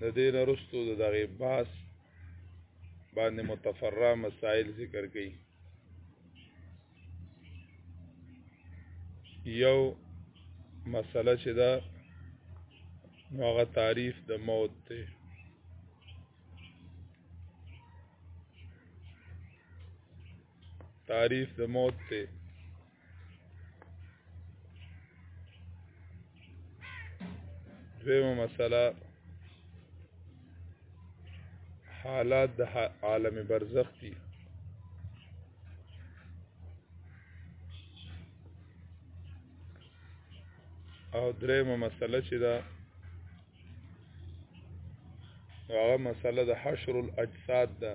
د دې نرستو د دغه باس باندې متفرع مسائل ذکر کړي یو مسله چې دا هغه تعریف د موت دی تعریف د موت ته دویمه مسله حالات د عالم برزخ دي او درېمه مسله چې ده هغه مسله د حشر الاجساد ده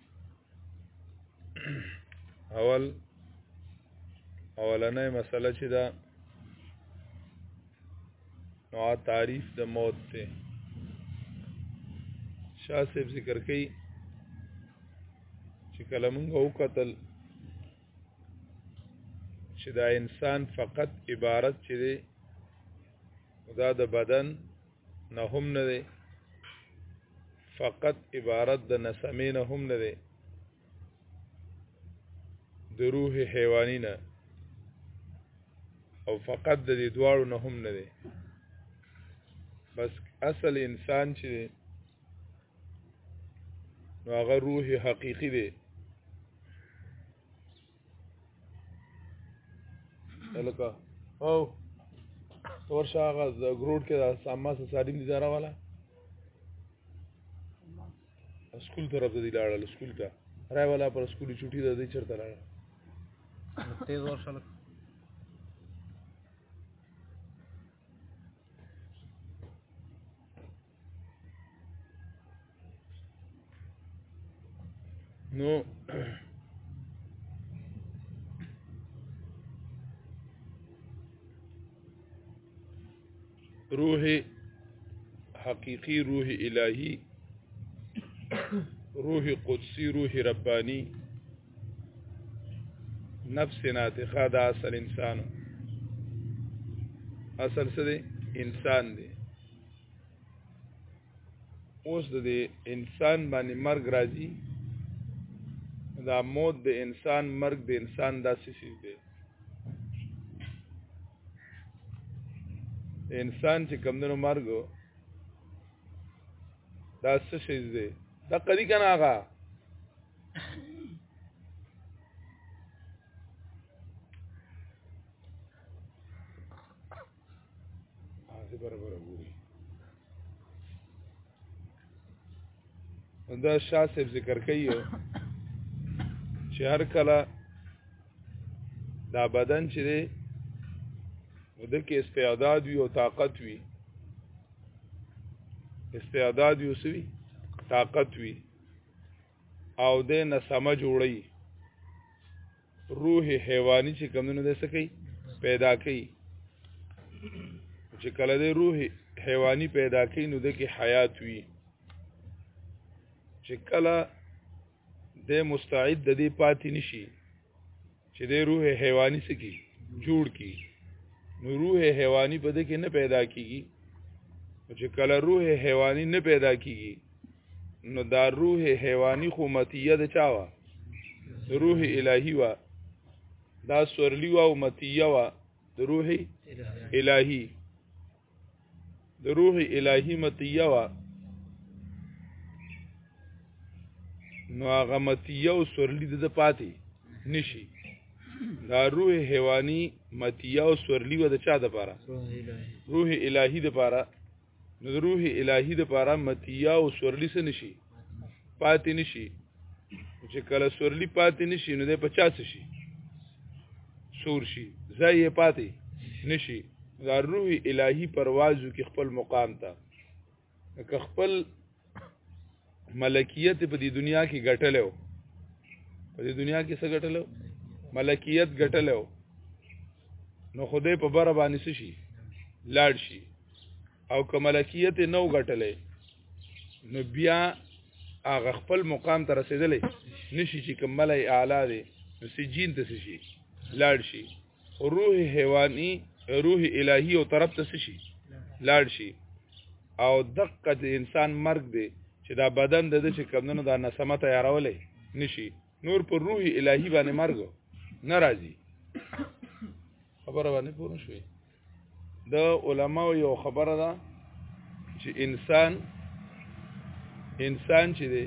اول اولنې مسله چې دا نو تعریف د موت ته شاه صاحب ذکر کړي چې کله موږ وکتل چې دا انسان فقط عبارت چې دی دا د بدن نه هم نه دی فقط عبارت د نسمې نه هم نه دی د روح حیوانی نه او فقط د دې دواړو نه هم نه دی بس اصل انسان چې نو هغه روح حقیقی دی الکا او ورشه هغه د ګروډ کې د سامان سره ساري دي دارا والا سکول طرف ته دی لاړل سکول ته راي والا پر سکول چټي ده دې چرته لاړ تیز ورشه لکه نو روح حقیقی روح الهی روح قدسی روح ربانی نفس ناطقه دا اصل انسانو اصل څه دی انسان دی اوس د انسان باندې مرګ راځي دا موت د انسان مرګ د انسان داسې سیز دی د انسان چې کمدنو مرګ دا څه سیز دی دا قدی کنه هغه هغه برابر وګوري دا شاه صاحب ذکر کوي چې هر کله دا بدن چې دی د کې استعداد وي او طاقت وي استعداد یو سوي طاقت وي او د نسمه جوړي روح حیواني چې کمونه ده سکی پیدا کوي چې کله د روح حیواني پیدا کوي نو د کې حیات وي چې کله د مستعد د دې پاتې نشي چې د روح حیواني سکی جوړ کی نو روح حیواني په دې کې نه پیدا کیږي چې کله روح حیواني نه پیدا کیږي نو دا روح حیواني خو متیه د چاوه روح الهي وا دا سورلی وا او متیه وا د روح الهي د روح الهی متیه وا نو هغه متیه او سورلی د پاتې نشي دا روح حیواني متیه او سورلی و د چا د پاره روح الهی د پاره نو روح الهی د پاره متیه او سورلی سره نشي پاتې نشي چې کله سورلی پاتې نشي نو د 50 شي سور شي ځای یې پاتې نشي دا روح الهي پروازو کې خپل مقام ته که خپل ملکیت په دې دنیا کې ګټلو په دې دنیا کې څه ګټلو ملکیت ګټلو نو خدای په بره باندې شي لاړ شي او که ملکیت نو غټلې نو بیا هغه خپل مقام ته رسیدلې نشي چې کملې اعلی دی نو سجین ته شي لاړ شي روح حیواني روح الهي او طرف ته شي لاړ شي او دقه د انسان مرګ دی چې دا بدن د دې چې کمندونو دا نسمه تیارولې نشي نور پر روح الهي باندې مرګ ناراضي خبره باندې پوره شوې د علماو یو خبره ده چې انسان انسان چې دی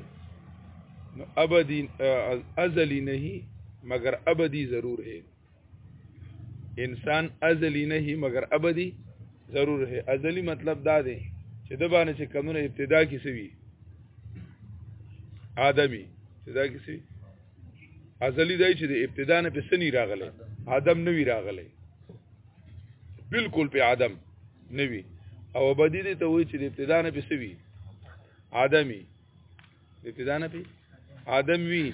نو ابدی ازلی نه مگر ابدی ضرور ہے انسان ازلی نه مگر ابدی ضرور ہے ازلی مطلب دا دی چې د باندې چې کمونه ابتدا کې سوي آدمی چې دا کې سوي ازلی دی چې د ابتدا نه پسنی راغله آدم نوی راغله بالکل په عدم نوي او بدی دې ته وای چې د ابتدا نه پسوي عدمي د ابتدا نه پي عدم وی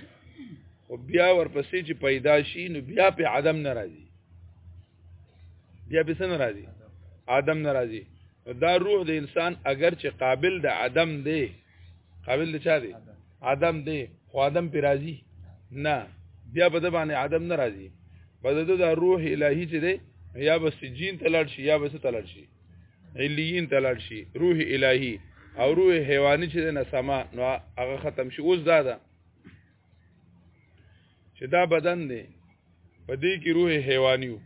او بیا ورپسې چې پیدا شي نو بیا په عدم ناراضي بیا به څنګه راځي عدم ناراضي دا روح د انسان اگر چې قابل د عدم دی قابل د چا دی عدم دی خو عدم پی راضی نه بیا په د باندې عدم نه راضی په د د روح الهی چې دی یا به سجین تلل شي یا به ستلل شي علیین تلل شي روح الهی او روح حیواني چې نه سما نو هغه ختم شي اوس دا ده چې دا بدن دی په دې کې روح حیوانیو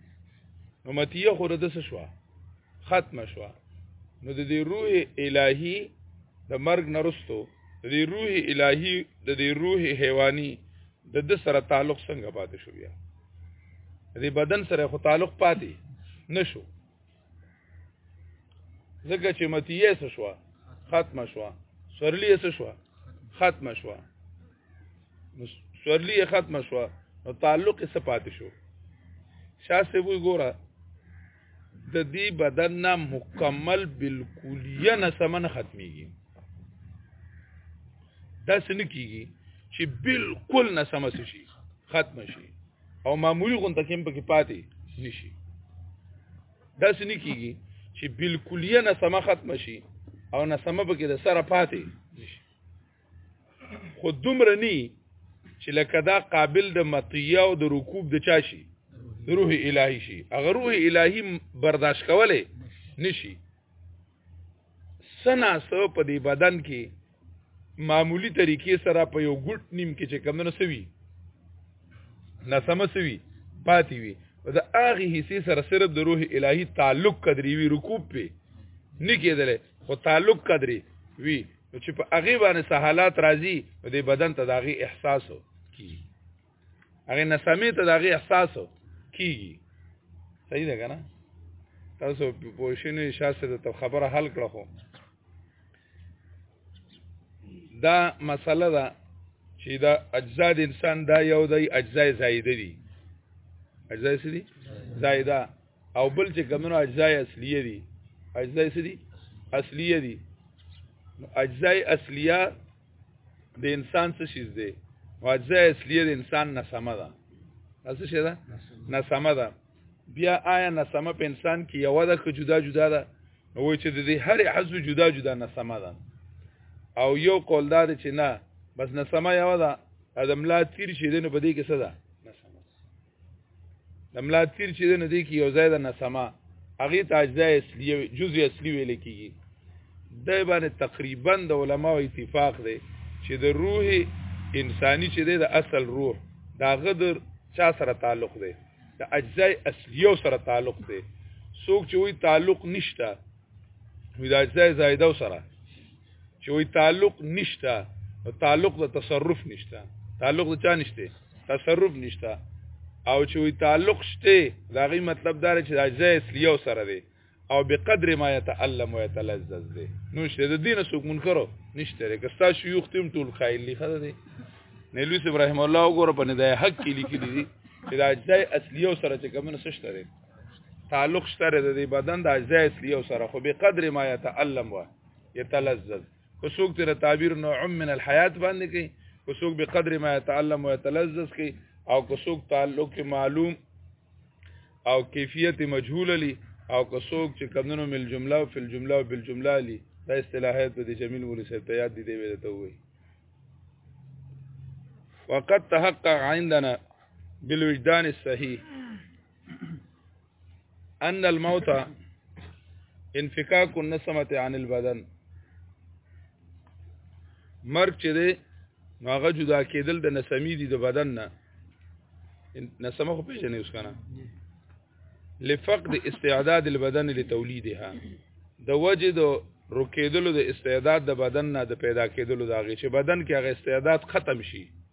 نو متیه خو د څه شو ختم شو نو د دې روح الهی د مرګ نرستو د دې روح الهی د دې روح حیوانی د د سره تعلق څنګه پاتې شو بیا د بدن سره خو تعلق پاتې نشو ځکه چې متیه څه شو ختم شو سورلی څه شو ختم شو سورلی ختم شو نو تعلق څه پاتې شو شاسته وی ګوره د دې بدن نه مکمل بالکلیه نه سمن ختميږي دا څنګه کیږي چې بالکل نه سم شي ختم شي او معمولی غونډه کې په کې پاتې نشي دا سني کیږي چې بالکلیه نه سم ختم شي او نه سم به کې د سره پاتې نشي خو دومره ني چې لکه دا قابل د مطیه او د رکوب د چا شي روح الهي شي هغه روح الهي برداشت کولای نشي سنا سو په دې بدن کې معمولی طریقې سره په یو ګډ نیم کې چې کمونه سوي نسمه سوي پاتې وي دا هغه حصے سره صرف د روح الهي تعلق قدرې وی رکوب په نه کېدل خو تعلق قدرې وی چې په هغه باندې سهالات راځي په دې بدن ته داغي احساس کی هغه نسمه ته دغه احساس کیږي صحیح ده کنه تاسو په پوښینه شاسره ته خبره حل کړه خو دا مسله ده چې دا اجزا د انسان دا یو دی اجزا زائده دي اجزا څه دي زائده او بل چې کومه اجزا اصلیه دي اجزا څه دي اصلیه دي اجزا اصلیه د انسان څه شي دی واجزه اصلي د انسان نسمه ده څه شي ده نسمه ده بیا آیا نسمه په انسان کې یو ده که جدا جدا ده نو چې د دې هر عزو جدا جدا نسمه ده او یو قول دا چې نه بس نسمه یو ده ادم لا تیر شي دنه په دې کې څه ده د ملا تیر چې د ندی کې یو ځای د نسما هغه ته اجزا اصلي جزء اصلي ویل کیږي د باندې تقریبا د علماو اتفاق دی چې د روح انساني چې دی د اصل روح دا غدر چا سره تعلق دی د اجزای اصلیو سره تعلق دی څوک چې وی تعلق نشته وی دا ځای زائده سره چې وی تعلق نشته تعلق د تصرف نشته تعلق د چا نشته تصرف نشته او چې وی تعلق شته دا غي مطلب دار چې دا ځای اصلي سره دی او بقدر ما يتعلم ويتلذذ دي نو شه د دین سوق منکرو نشته لري کستا شيوخ تیم ټول خایل لخه دي نیلوس ابراهيم الله وګوره په نه ده حق کې لیکلي دي چې دا ځای اصلي او سره چې کوم نه سشته تعلق شته د دې بدن د اجزاء اصلي او سره خو به قدر ما يتعلم و يتلذذ کو څوک تر تعبیر نوع من الحیات باندې کوي کو څوک به قدر ما يتعلم و يتلذذ کوي او کو څوک تعلق معلوم او کیفیت مجهول لی او کو څوک چې کمنو مل جمله او فل جمله او بل جمله لی دا اصطلاحات په دې جمیل ولې سره ته یاد دي دی ویل ته وي وقد تحقق عندنا بالوجدان الصحيح ان الموت انفکاک النسمه عن البدن مرګ چې دی نو هغه جدا کېدل د نسمې دي د بدن نه نسمه خو پیژنې اوس کنه لفقد استعداد البدن لتوليدها د وجه د رکیدلو د استعداد د بدن نه د پیدا کېدلو د هغه چې بدن کې هغه استعداد ختم شي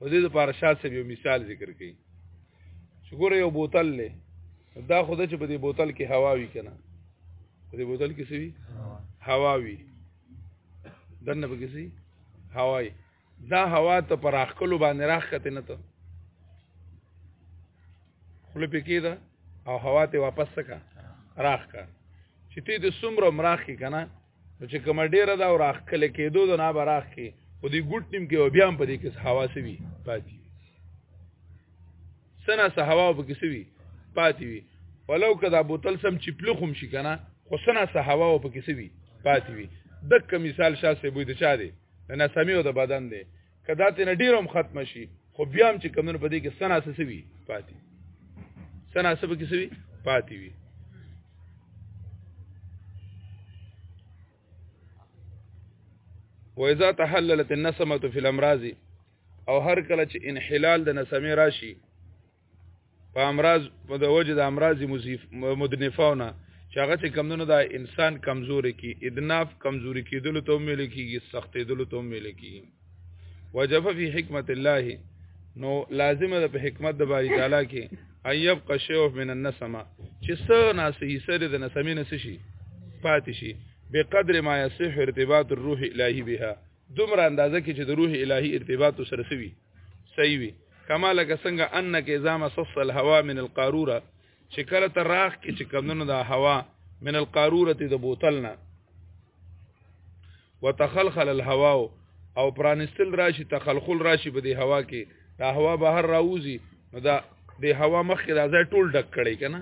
او دې لپاره شاسې یو مثال ذکر کړي شګور یو بوتل له دا خو د چې په دې بوتل کې هوا وی کنه په دې بوتل کې سوي هوا وی دنه په کې سي هواي دا هوا ته پر اخکلو باندې راخته نه ته خپل پکې دا او هوا ته واپس کا راخ کا چې ته د سمره مراخ کې کنه نو چې کوم ډیره دا راخ کله کېدو د نه براخ کې او دی ګټ نیم کې او بیا هم په دې کې هوا سوي پاتې سنا سه هوا په کې سوي پاتې وي ولو کدا بوتل سم چپلو خوم شي کنه خو سنا سه هوا په کې سوي پاتې وي دک مثال شاسه بوي د چا دی نه سمي او د بدن دی کدا ته نه ډیروم ختم شي خو بیا هم چې کمونه په دې کې سنا سوي پاتې سنا سبا کې سوي پاتې وي وإذا تحللت النسمه في الامراض او هر کله چې انحلال د نسمه راشي په امراض په د وجه د امراض مدنفاونه چې هغه چې کمونه د انسان کمزوري کی ادناف کمزوري کېدل ته مل کیږي سختې دل ته مل کیږي وجب فی حکمت الله نو لازمه ده په حکمت د باری تعالی کې ایب قشو من النسمه چې سو ناسې سره د نسمې نس شي پاتې شي بقدر ما یصح ارتباط الروح الهی بها دومره اندازه کې چې د روح الهي ارتباط سره سوي صحیح وي کما لکه څنګه انک اذا مسص الهوا من القاروره چې کله ته راخ کې چې کمونو دا هوا من القاروره د بوتل نه وتخلخل الهوا او پرانستل راشي تخلخل راشي په دې هوا کې دا هوا بهر راوځي نو دا د هوا مخ کې راځي ټول ډک کړي کنه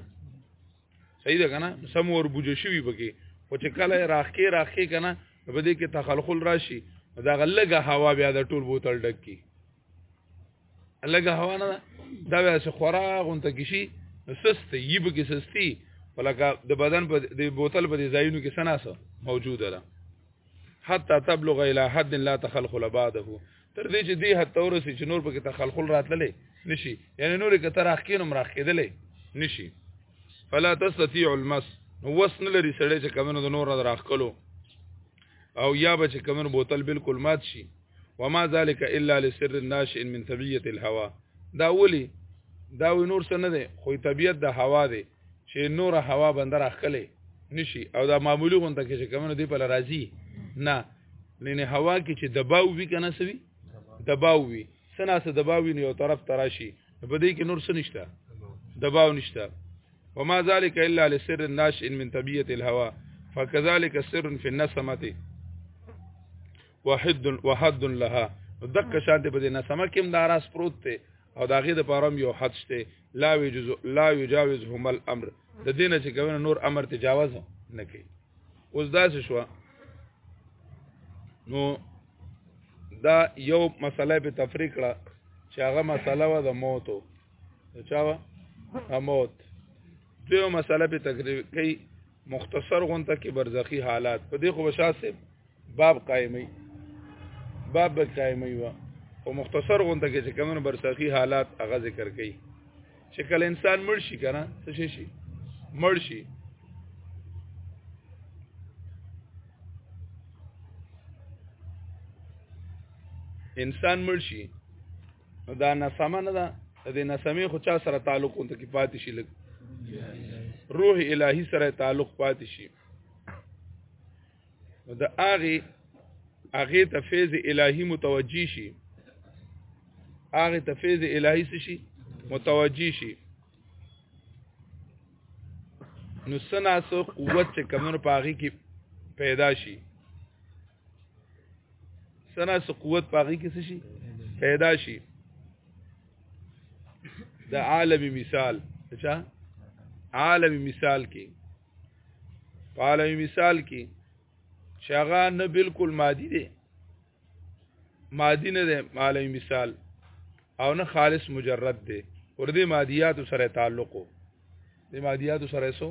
صحیح ده کنه سم ور بوجه شوی پکې او چې کله راخکې راخکې کنه په دې کې تخلخل راشي دا غلګه هوا بیا د ټول بوتل ډک کی لګه هوا نه دا بیا څه خورا غونته کشي سست یی به کې سستی ولکه د بدن په د بوتل په ځایونو کې سناسه موجوده ده حتی تبلغ الى حد لا تخلخل بعده تر دې چې دې حتی ورسې چې نور پکې تخلخل راتللې نشي یعنی نور کې تر اخکین هم راخېدلې نشي فلا تستطيع المس نو وسن لري سړې چې کمنو د نور راخلو او یا به چې کمنو بوتل بالکل مات شي وما ذلك الا لسر الناشئ من طبيعه الهواء دا ولي دا نور څه نه دی خو طبيعت د هوا دی چې نور هوا بندر اخلي نشي او دا معمولی غونته کې چې کومه دی په لرازي نه لنه هوا کې چې دباو وی کنه سوي دباو وی سنا سه دباو وی یو طرف تراشي په دې کې نور څه نشته دباو نشته وما ذلك الا لسر ناشئ من طبيعه الهواء فكذلك سر في النسمه وحد وحد لها دک شانته په دې نسمه کې هم داراس پروت ته او داغه د پاره یو حد شته لا یجوز لا یجاوزهم الامر د دې نه چې کوي نور امر تجاوز نه کوي اوس دا څه شو نو دا یو مسله په تفریق کړه چې هغه مسله و د موت او چا و موت دیو مسله په تقریر کوي مختصر غونته کې برزخی حالات په دې خو بشاسه باب قائمي باب قائمي وا او مختصر غونډه کې چې کمنو برساخي حالات هغه ذکر کړي چې کله انسان مړ شي کنه څه شي شي مړ شي انسان مړ شي دا نسمه نه ده د نسمه خو چا سره تعلق اونته کې پاتې شي لګ روح الهي سره تعلق پاتې شي نو د هغه هغه ته فیض الهی متوجی شي هغه ته فیض الهی څه شي متوجی شي نو سنا سو قوت چې کمنو پاغي کې پیدا شي سنا سو قوت پاغي کې څه شي پیدا شي د عالمي مثال اچھا عالمي مثال کې په عالمي مثال کې چې هغه نه بالکل مادي دی مادي نه دی عالمي مثال او نه خالص مجرد دی ور دې مادیات سره تعلق وو د مادیات سره سو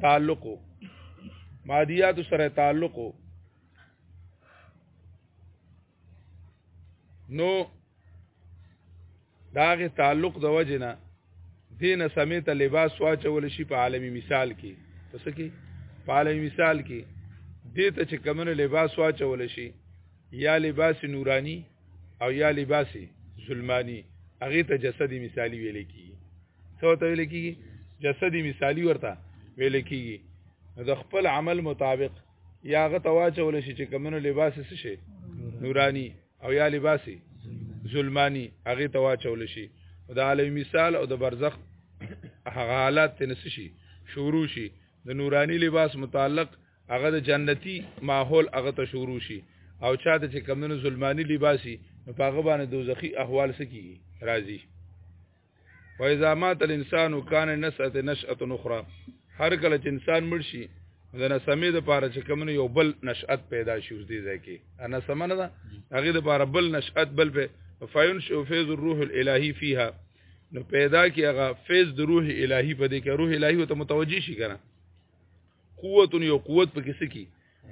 تعلق وو مادیات سره تعلق وو نو داغه تعلق د وجنه دین سمیت لباس واچول شي په عالمی مثال کې پس کې په عالمی مثال کې دې ته چې کمنو لباس واچول شي یا لباس نورانی او یا لباس ظلمانی هغه ته جسدی مثالی ویل کیږي څه ته ویل کیږي جسدی مثالی ورته ویل کیږي د خپل عمل مطابق یا هغه تواچول شي چې کمنو لباس څه شي نورانی او یا لباسي ظلمانی هغه تواچول شي د عالم مثال او د برزخ هغه حالات تنس شي شروع شي د نورانی لباس متعلق هغه د جنتی ماحول هغه ته شروع شي او چاته چې کمنو ظلمانی لباسي نو په هغه باندې دوزخی احوال سکی راځي واذا مات الانسان کان نسعه نشأه اخرى هر کله چې انسان مړ شي د نسمې د پاره چې کوم یو بل نشأت پیدا شي اوس دې ځای کې انا سمنه ده هغه د پاره بل نشأت بل په فیون شو فیض الروح الالهی فیها نو پیدا کی هغه فیض د روح الهی په دې کې روح الهی ته متوجی شي کنه قوت یو قوت په کیسه کې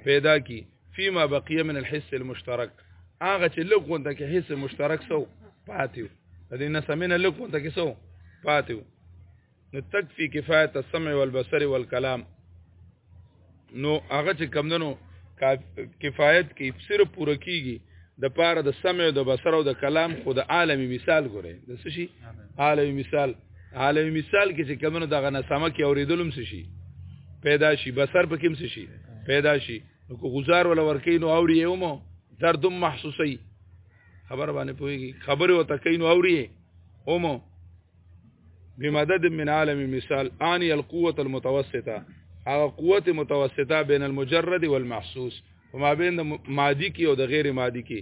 پیدا کی فيما بقيه من الحس المشترک هغه چې لږ غونډه کې حس مشترک سو پاتیو د دې نه سمینه لږ غونډه کې سو پاتیو نو تکفی کفایت السمع والبصر والكلام نو هغه چې کمندنو کفایت کې صرف پوره کیږي د پاره د سمع او د بصر او د کلام خو د عالمي مثال ګوره د څه شي عالمي مثال عالم مثال کې چې کمنو دغه نسمه کې اوریدلم څه شي پیدا شي بصر په کوم څه شي پیدا شي نو کو گزار ولا ورکې نو اوري یو مو درد محسوسي خبر باندې پويږي خبره وته کین نو اوري اومو بمدد من عالم مثال اني القوه المتوسطه هغه قوت متوسطه بین المجرد والمحسوس وما بین مادی کی او د غیر مادی کی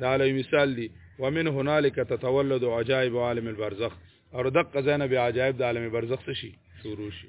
دا علی مثال دی ومن هنالک تتولد عجائب عالم البرزخ او دقه زنه به عجائب د عالم برزخ شي شروع شي